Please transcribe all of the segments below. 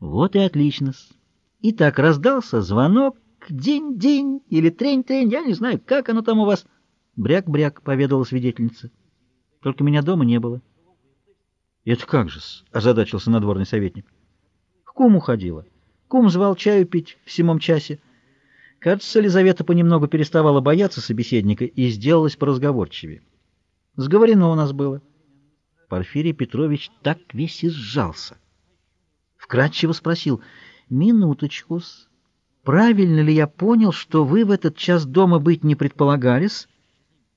Вот и отлично. -с. И так раздался звонок, день-день или трень-трень, я не знаю, как оно там у вас. Бряк-бряк, поведала свидетельница. Только меня дома не было. Это как же-с, озадачился надворный советник. К куму ходила. Кум звал чаю пить в седьмом часе. Кажется, Елизавета понемногу переставала бояться собеседника и сделалась поразговорчивее. Сговорено у нас было. Порфирий Петрович так весь и сжался. Вкратчиво спросил, минуточку. Правильно ли я понял, что вы в этот час дома быть не предполагались,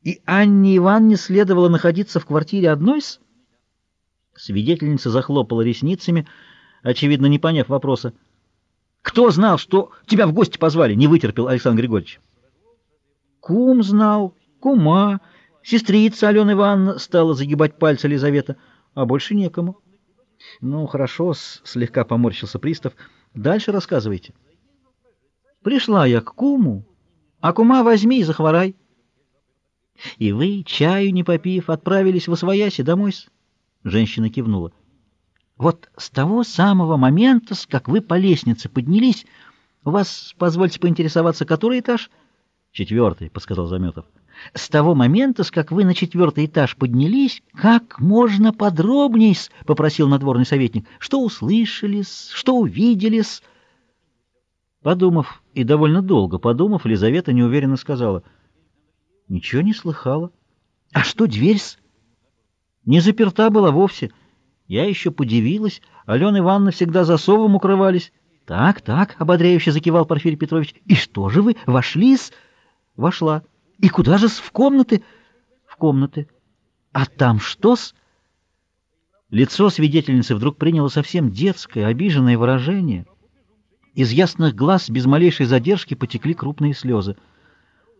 и Анне Ивановне следовало находиться в квартире одной с... Свидетельница захлопала ресницами, очевидно, не поняв вопроса. «Кто знал, что тебя в гости позвали?» — не вытерпел Александр Григорьевич. «Кум знал, кума, сестрица Алена Ивановна стала загибать пальцы Елизавета, а больше некому». «Ну, хорошо», — слегка поморщился пристав. «Дальше рассказывайте». Пришла я к куму, а кума возьми и захворай. И вы, чаю не попив, отправились в Освояси домой -с? Женщина кивнула. Вот с того самого момента, как вы по лестнице поднялись, у вас, позвольте поинтересоваться, который этаж? Четвертый, подсказал Заметов. С того момента, как вы на четвертый этаж поднялись, как можно подробней, попросил надворный советник. Что услышали, что увидели? Подумав, и довольно долго подумав, Лизавета неуверенно сказала. Ничего не слыхала. А что дверь-с? Не заперта была вовсе. Я еще подивилась. Алена Ивановна всегда засовом укрывались. Так, так, ободряюще закивал Порфирий Петрович. И что же вы, вошли-с? Вошла. И куда же-с? В комнаты? В комнаты. А там что-с? Лицо свидетельницы вдруг приняло совсем детское, обиженное выражение — из ясных глаз без малейшей задержки потекли крупные слезы.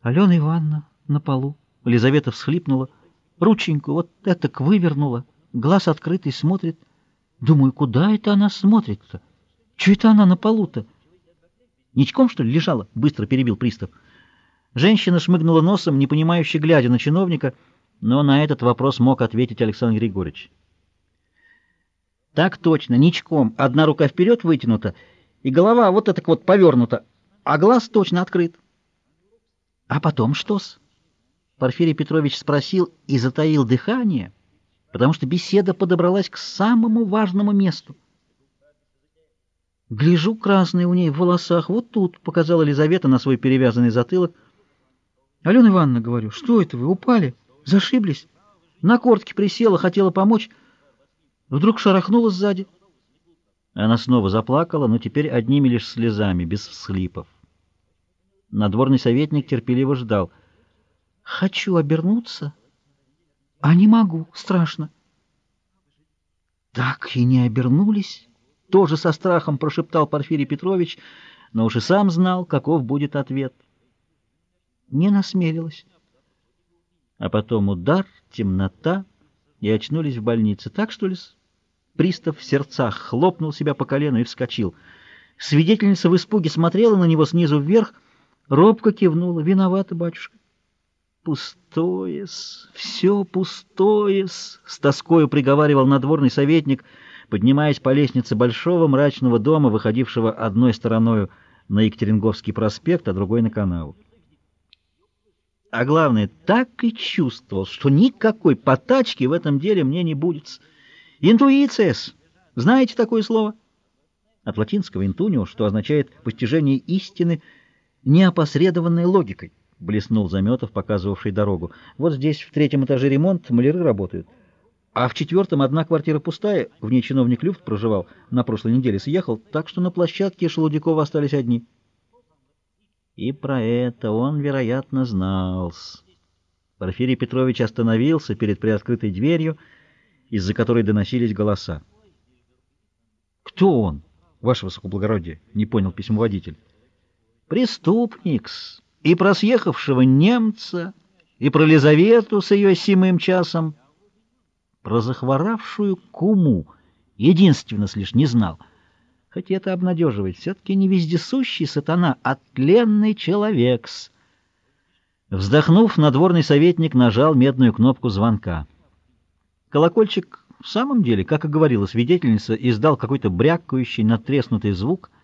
Алена Ивановна на полу. Елизавета всхлипнула. Рученьку вот это к вывернула. Глаз открытый смотрит. Думаю, куда это она смотрит-то? Чего это она на полу-то? Ничком, что ли, лежала? Быстро перебил пристав. Женщина шмыгнула носом, не понимающе глядя на чиновника, но на этот вопрос мог ответить Александр Григорьевич. Так точно, ничком. Одна рука вперед вытянута, и голова вот так вот повернута, а глаз точно открыт. А потом что-с? Порфирий Петрович спросил и затаил дыхание, потому что беседа подобралась к самому важному месту. Гляжу, красные у ней в волосах, вот тут, — показала Лизавета на свой перевязанный затылок. Алена Ивановна, говорю, что это вы, упали, зашиблись? На кортке присела, хотела помочь, вдруг шарахнула сзади. Она снова заплакала, но теперь одними лишь слезами, без всхлипов. Надворный советник терпеливо ждал. «Хочу обернуться, а не могу, страшно». «Так и не обернулись?» — тоже со страхом прошептал Порфирий Петрович, но уж и сам знал, каков будет ответ. Не насмелилась. А потом удар, темнота, и очнулись в больнице. Так, что ли, Пристав в сердцах хлопнул себя по колену и вскочил. Свидетельница в испуге смотрела на него снизу вверх, робко кивнула. «Виновата, батюшка». «Пустое-с, все пустое-с», — с тоскою приговаривал надворный советник, поднимаясь по лестнице большого мрачного дома, выходившего одной стороною на Екатеринговский проспект, а другой на канал. А главное, так и чувствовал, что никакой потачки в этом деле мне не будет. Интуиция. Знаете такое слово? От латинского «интунио», что означает «постижение истины, неопосредованной логикой», — блеснул Заметов, показывавший дорогу. «Вот здесь в третьем этаже ремонт, маляры работают. А в четвертом одна квартира пустая, в ней чиновник Люфт проживал, на прошлой неделе съехал, так что на площадке Шелудякова остались одни». И про это он, вероятно, знал. Порфирий Петрович остановился перед приоткрытой дверью, — из-за которой доносились голоса. «Кто он, ваше высокоблагородие?» — не понял письмоводитель. «Преступник-с, и про съехавшего немца, и про Лизавету с ее семым часом, про захворавшую куму, единственно лишь не знал. Хоть это обнадеживает, все-таки не вездесущий сатана, а тленный человек-с». Вздохнув, надворный советник нажал медную кнопку звонка. Колокольчик В самом деле, как и говорила свидетельница, издал какой-то брякающий, натреснутый звук —